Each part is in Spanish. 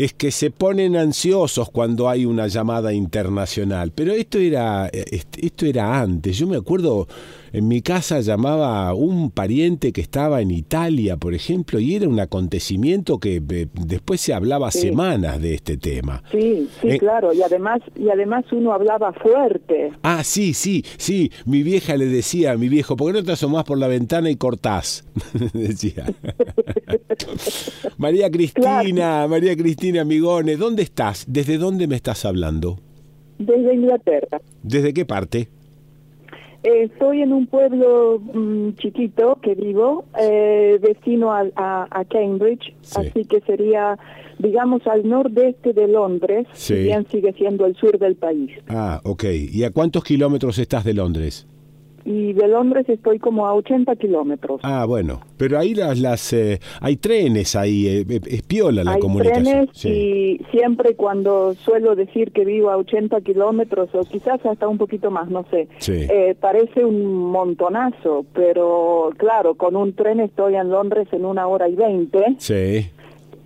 es que se ponen ansiosos cuando hay una llamada internacional. Pero esto era, eh, esto era antes. Yo me acuerdo, en mi casa llamaba un pariente que estaba en Italia, por ejemplo, y era un acontecimiento que eh, después se hablaba semanas de este tema. Sí, sí, eh, claro. Y además, y además uno hablaba fuerte. Ah, sí, sí, sí. Mi vieja le decía a mi viejo, ¿por qué no te asomás por la ventana y cortás? decía. María Cristina, María Cristina Migone, ¿dónde estás? ¿Desde dónde me estás hablando? Desde Inglaterra. ¿Desde qué parte? Estoy en un pueblo mm, chiquito que vivo, eh, vecino a, a, Cambridge, así que sería, digamos, al nordeste de Londres, sí. si bien sigue siendo el sur del país. Ah, ok. ¿Y a cuántos kilómetros estás de Londres? Y de Londres estoy como a 80 kilómetros. Ah, bueno, pero ahí las, las eh, hay trenes ahí, eh, eh, es piola la hay comunicación. trenes y siempre cuando suelo decir que vivo a 80 kilómetros o quizás hasta un poquito más, no sé, parece un montonazo, pero claro, con un tren estoy en Londres en una hora y veinte. Sí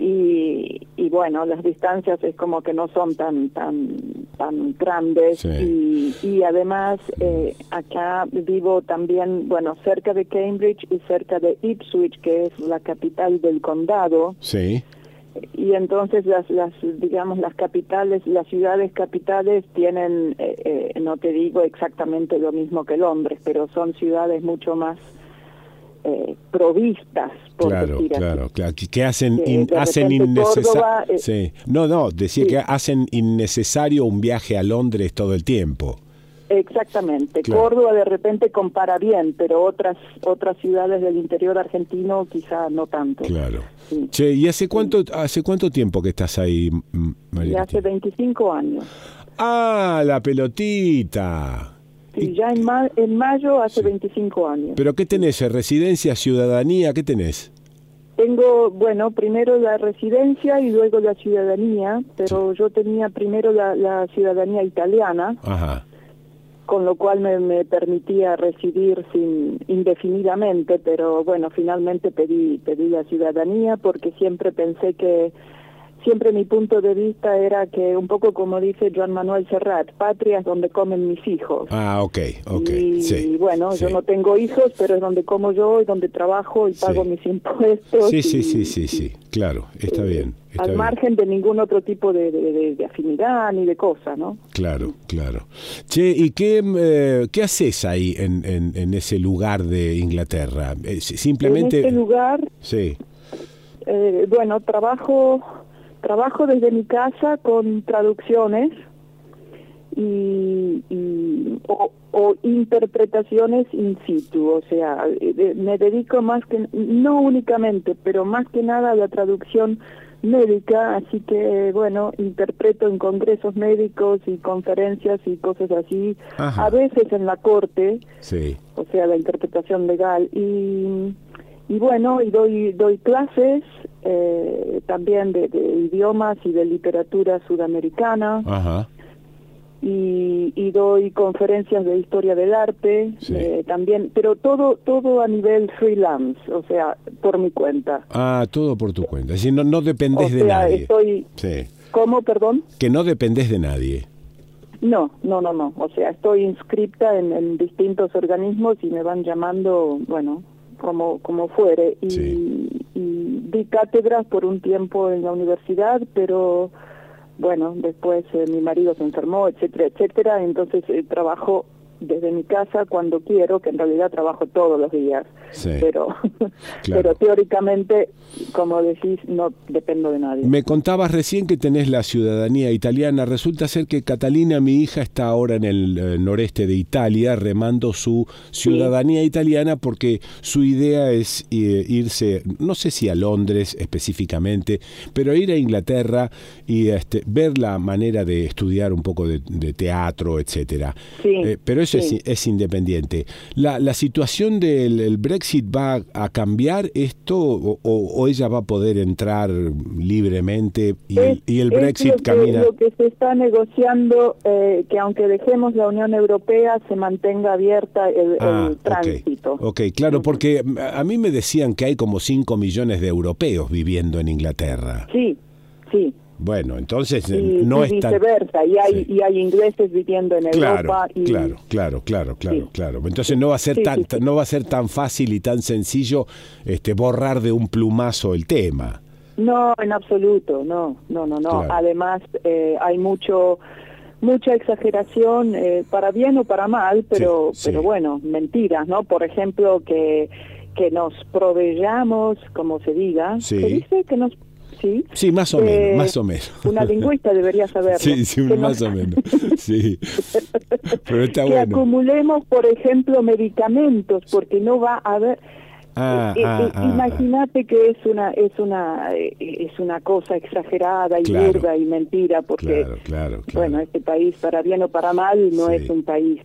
y, y bueno las distancias es como que no son tan tan tan grandes y, y además eh, acá vivo también bueno cerca de Cambridge y cerca de Ipswich que es la capital del condado. Sí. Y entonces las las digamos las capitales las ciudades capitales tienen eh, eh, no te digo exactamente lo mismo que Londres pero son ciudades mucho más eh, provistas, por claro, decir claro, así. claro, que hacen, in, hacen innecesario. eh, Sí. No, no, decía sí. que hacen innecesario un viaje a Londres todo el tiempo. Exactamente. Claro. Córdoba de repente compara bien, pero otras otras ciudades del interior argentino quizá no tanto. Claro. Sí. Che, ¿y hace cuánto, hace cuánto tiempo que estás ahí, M- Y María? hace Cristina? 25 años. Ah, la pelotita. Sí, ya en, ma- en mayo hace 25 años. ¿Pero qué tenés? ¿Residencia, ciudadanía? ¿Qué tenés? Tengo, bueno, primero la residencia y luego la ciudadanía, pero yo tenía primero la, la ciudadanía italiana, Ajá. con lo cual me, me permitía residir sin indefinidamente, pero bueno, finalmente pedí pedí la ciudadanía porque siempre pensé que siempre mi punto de vista era que un poco como dice Joan Manuel Serrat, patria es donde comen mis hijos. Ah, ok, ok. y sí, bueno, sí. yo no tengo hijos, pero es donde como yo y donde trabajo y pago Sí. mis impuestos. Sí, sí, y- sí, sí, sí, claro, está eh, bien. Está al bien. margen de ningún otro tipo de, de- de- de afinidad ni de cosa, ¿no? Claro, claro. Che, ¿y qué, eh, qué haces ahí en, en, en ese lugar de Inglaterra? Eh, si- simplemente... En este lugar, Sí, eh, bueno, trabajo trabajo desde mi casa con traducciones y, y- o, o interpretaciones in situ, o sea, eh, me dedico más que no únicamente, pero más que nada a la traducción médica, así que bueno, interpreto en congresos médicos y conferencias y cosas así, Ajá. a veces en la corte, sí. o sea, la interpretación legal. Y, y bueno, y doy, doy clases eh, también de, de idiomas y de literatura sudamericana Ajá. y, y doy conferencias de historia del arte Sí. eh, también, pero todo todo a nivel freelance, o sea, por mi cuenta. Ah, todo por tu cuenta. Es decir, no, no O dependés de sea, nadie. estoy... Sí. ¿Cómo, perdón? Que no dependés de nadie. No, no, no, no. O sea, estoy inscripta en, en distintos organismos y me van llamando, bueno, como, como fuere. Y, Sí. y di cátedras por un tiempo en la universidad, pero bueno, después eh, mi marido se enfermó, etcétera, etcétera. Entonces eh, trabajo desde mi casa cuando quiero, que en realidad trabajo todos los días. Sí. Pero, pero teóricamente, como decís, no dependo de nadie. Me contabas recién que tenés la ciudadanía italiana. Resulta ser que Catalina, mi hija, está ahora en el eh, noreste de Italia remando su ciudadanía italiana porque su idea es eh, irse, no sé si a Londres específicamente, pero ir a Inglaterra y este, ver la manera de estudiar un poco de, de teatro, etcétera. Sí, Eh, pero eso sí. es, es independiente. La, la situación del el Brexit va a cambiar esto o, o- ella va a poder entrar libremente y, el- Es- y el es Brexit lo que, camina. Lo que se está negociando, eh, que aunque dejemos la Unión Europea, se mantenga abierta el, Ah, el tránsito. Ok, claro, porque a mí me decían que hay como 5 millones de europeos viviendo en Inglaterra. Sí, sí, Bueno, entonces y, no es viceversa, y hay, Sí. y hay ingleses viviendo en Claro, Europa. Y, claro, claro, claro, claro, Sí. claro. Entonces no va a ser Sí, tan, no va a ser tan fácil y tan sencillo este borrar de un plumazo el tema. No, en absoluto, no, no, no, no. Claro. Además, eh, hay mucho mucha exageración, eh, para bien o para mal, pero, pero bueno, mentiras, ¿no? Por ejemplo, que, que nos proveyamos, como se diga, Sí. ¿se dice que nos... Sí, Sí, más o Eh, menos, más o menos. una lingüista debería saberlo. Sí, sí, más nos- o menos. Sí. Pero está que bueno. acumulemos, por ejemplo, medicamentos, porque no va a haber... Ah, Eh, ah, eh, ah, Imagínate que es una es una es una cosa exagerada y Claro. burda y mentira porque Claro, claro, claro. bueno este país para bien o para mal no Sí. es un país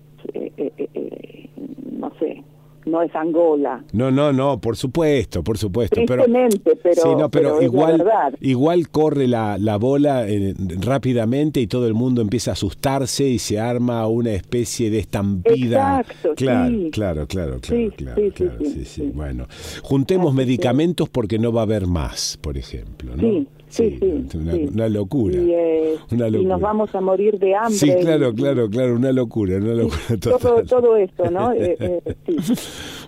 no sé no es Angola No, no, no, por supuesto, por supuesto. Pero, pero, sí, no, pero, pero es la igual, igual corre la, la bola eh, rápidamente y todo el mundo empieza a asustarse y se arma una especie de estampida. Exacto, claro, sí. claro, claro, claro, Sí, claro, sí, sí, claro, sí, sí, sí. sí. Bueno, juntemos medicamentos porque no va a haber más, por ejemplo, ¿no? Sí, sí, sí, una, sí. una locura. y, eh, Una y nos vamos a morir de hambre Sí, claro, y- claro, claro, una locura, una locura todo, total. todo esto no Eh, eh.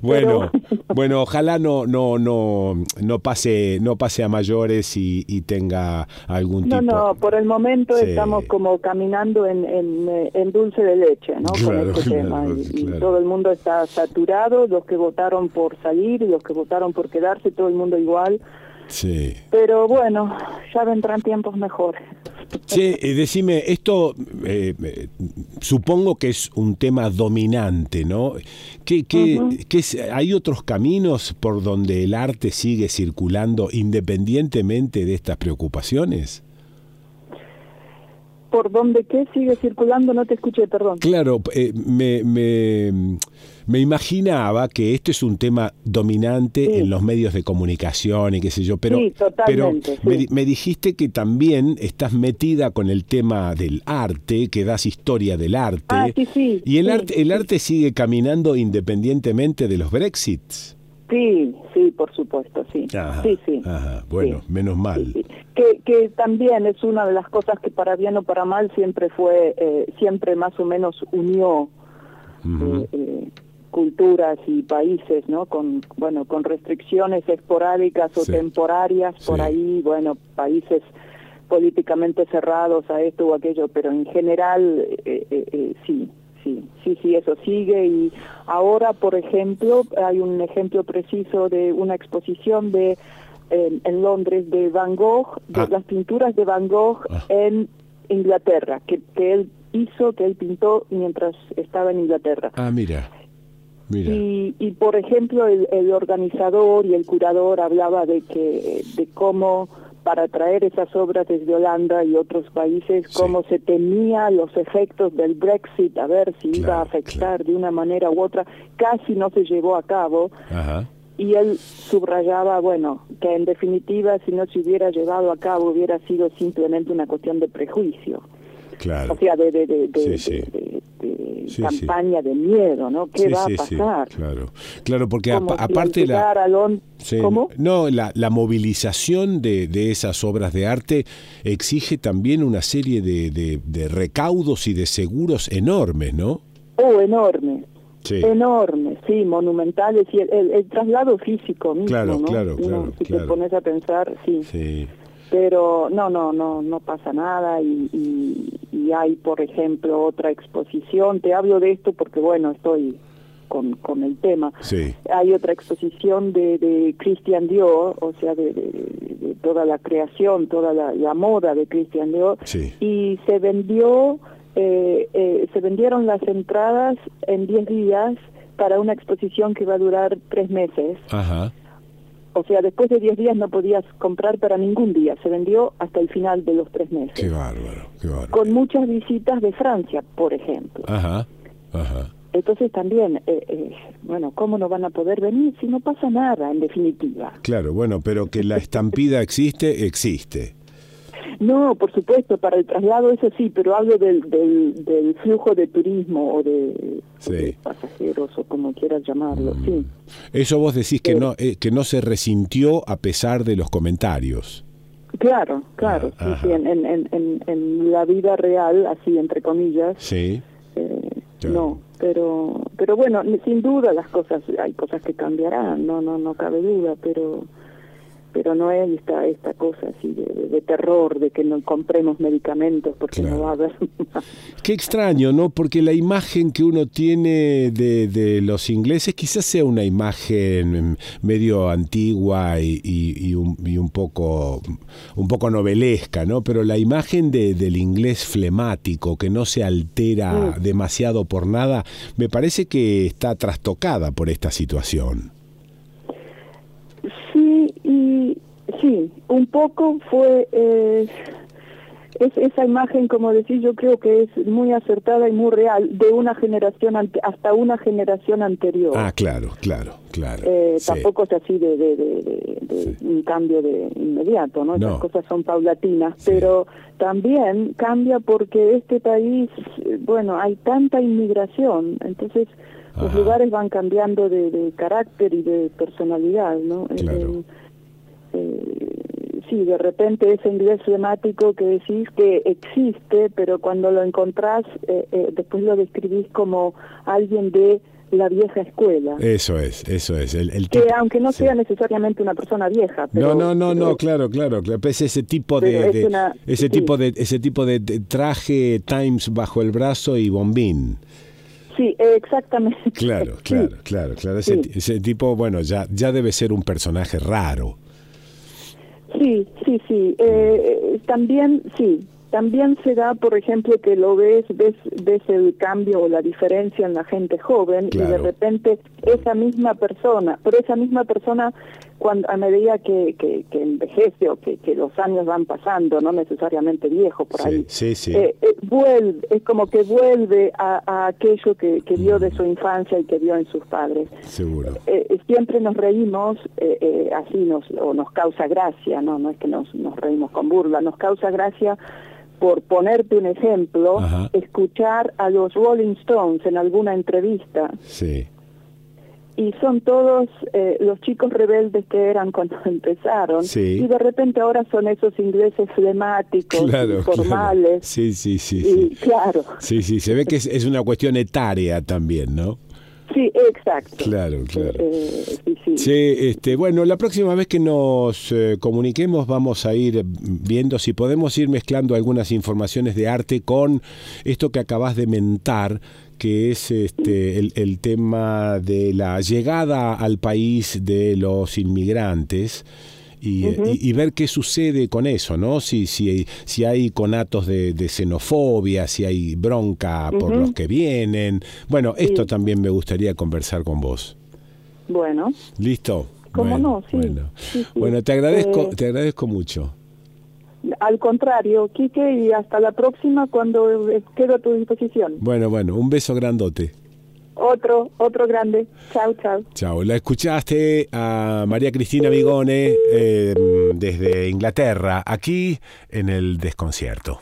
Bueno, Pero- bueno, ojalá no, no, no, no pase, no pase a mayores y, y tenga algún No, tipo. no, por el momento estamos como caminando en, en, eh, en dulce de leche, ¿no? Claro, Con este tema. Y, y claro. todo el mundo está saturado, los que votaron por salir, los que votaron por quedarse, todo el mundo igual. Sí. Pero bueno, ya vendrán tiempos mejores. Che, eh, decime, esto eh, eh, supongo que es un tema dominante, ¿no? ¿Qué, qué, qué es- ¿Hay otros caminos por donde el arte sigue circulando independientemente de estas preocupaciones? ¿Por dónde qué sigue circulando? No te escuché, perdón. Claro, eh, me, me, me imaginaba que esto es un tema dominante Sí. en los medios de comunicación y qué sé yo, pero, Sí, pero me, sí. di- me dijiste que también estás metida con el tema del arte, que das historia del arte. Ah, sí, sí, y el arte, el arte sigue caminando independientemente de los Brexits. Sí, sí, por supuesto, sí. Ajá, sí, sí. ajá, bueno, Sí. menos mal. Sí, sí. Que, que también es una de las cosas que para bien o para mal siempre fue, eh, siempre más o menos unió eh, eh, culturas y países, ¿no? Con, bueno, con restricciones esporádicas o temporarias por ahí, bueno, países políticamente cerrados a esto o aquello, pero en general eh, eh, eh, sí, sí, sí, sí, eso sigue y ahora, por ejemplo, hay un ejemplo preciso de una exposición de en, en Londres de Van Gogh, de Ah. las pinturas de Van Gogh Ah. en Inglaterra, que, que él hizo, que él pintó mientras estaba en Inglaterra. Ah, mira, mira. Y, y por ejemplo, el, el organizador y el curador hablaba de que de cómo para traer esas obras desde Holanda y otros países, Sí. cómo se temía los efectos del Brexit, a ver si iba a afectar de una manera u otra, casi no se llevó a cabo. Ajá. Y él subrayaba, bueno, que en definitiva, si no se hubiera llevado a cabo, hubiera sido simplemente una cuestión de prejuicio. Claro. O sea, de, de, de, Sí, sí. campaña de miedo, ¿no? ¿Qué va a pasar? claro, claro, porque si aparte al la, llegar a Lon- Sí, ¿Cómo? No, la, la movilización de, de esas obras de arte exige también una serie de, de- recaudos y de seguros enormes, ¿no? Oh, enorme. Sí. Enorme, sí, monumentales. Y el, el- el traslado físico mismo, Claro, ¿no? claro, Uno, claro, Si claro. te pones a pensar, sí. Sí. Pero no, no, no, no pasa nada y, y, y hay, por ejemplo, otra exposición. Te hablo de esto porque, bueno, estoy con, con el tema. Sí. Hay otra exposición de, de Christian Dior, o sea, de, de- de toda la creación, toda la, la moda de Christian Dior, Sí. y se vendió, eh, eh, se vendieron las entradas en 10 días para una exposición que va a durar tres meses. Ajá. O sea, después de 10 días no podías comprar para ningún día. Se vendió hasta el final de los tres meses. Qué bárbaro, qué bárbaro. Con muchas visitas de Francia, por ejemplo. Ajá. Ajá. Entonces también, eh, eh, bueno, ¿cómo no van a poder venir si no pasa nada, en definitiva? Claro, bueno, pero que la estampida existe, existe. No, por supuesto, para el traslado eso sí, pero hablo del, del, del flujo de turismo o de, o Sí. de pasajeros o como quieras llamarlo, Mm. sí. Eso vos decís que Sí. no, eh, que no se resintió a pesar de los comentarios. Claro, claro, sí, sí, en, en, en, en, la vida real, así entre comillas. Sí. Eh, no, pero pero bueno, sin duda las cosas, hay cosas que cambiarán, no no no cabe duda, pero pero no es esta, esta cosa así de, terror, de que no compremos medicamentos porque no va a haber. Qué extraño, ¿no? Porque la imagen que uno tiene de, de los ingleses quizás sea una imagen medio antigua y, y, un, y, un, poco, un poco novelesca, ¿no? Pero la imagen de, del inglés flemático, que no se altera mm. demasiado por nada, me parece que está trastocada por esta situación. Sí, y sí, un poco fue eh, es, esa imagen, como decís, yo creo que es muy acertada y muy real de una generación hasta una generación anterior. Ah, claro, claro, claro. Eh, Tampoco es así de, de, un cambio de inmediato, ¿no? Las cosas son paulatinas, pero también cambia porque este país, bueno, hay tanta inmigración, entonces los lugares van cambiando de, carácter y de personalidad, ¿no? Claro. Eh, sí, de repente ese inglés flemático que decís que existe, pero cuando lo encontrás, eh, eh, después lo describís como alguien de la vieja escuela. Eso es, eso es. El, que aunque no sea necesariamente una persona vieja. no, no, no, no, claro, claro, claro. Es ese tipo de, ese tipo de ese tipo de traje Times bajo el brazo y bombín. Sí, exactamente. Claro, claro, claro, claro. Ese, tipo, bueno, ya, ya debe ser un personaje raro. Sí, sí, sí. Eh, eh, también, sí, también se da, por ejemplo, que lo ves, ves, ves el cambio o la diferencia en la gente joven y de repente esa misma persona, pero esa misma persona cuando a medida que, que, envejece o que, que, los años van pasando, no necesariamente viejo por ahí, sí, sí, eh, eh, vuelve, es como que vuelve a, aquello que, que vio de su infancia y que vio en sus padres. Seguro. Eh, siempre nos reímos, así nos, o nos causa gracia, no, no es que nos, nos reímos con burla, nos causa gracia por ponerte un ejemplo, escuchar a los Rolling Stones en alguna entrevista. Sí. Y son todos eh, los chicos rebeldes que eran cuando empezaron. Sí. Y de repente ahora son esos ingleses flemáticos, formales. Sí, sí, sí. sí. claro. Sí, sí, se ve que es, es una cuestión etaria también, ¿no? Sí, exacto. Claro, claro. Eh, sí, este, bueno, la próxima vez que nos eh, comuniquemos vamos a ir viendo si podemos ir mezclando algunas informaciones de arte con esto que acabas de mentar, que es este, el, el tema de la llegada al país de los inmigrantes y, ver qué sucede con eso, ¿no? Si, si, si hay conatos de, xenofobia, si hay bronca por los que vienen. Bueno, esto también me gustaría conversar con vos. Bueno. ¿Listo? ¿Cómo no? Sí. Bueno. te agradezco, eh, te agradezco mucho. Al contrario, Quique, y hasta la próxima cuando quedo a tu disposición. Bueno, bueno, un beso grandote. Otro, otro grande. Chao, chao. Chao. La escuchaste a María Cristina Vigone em, desde Inglaterra, aquí en el desconcierto.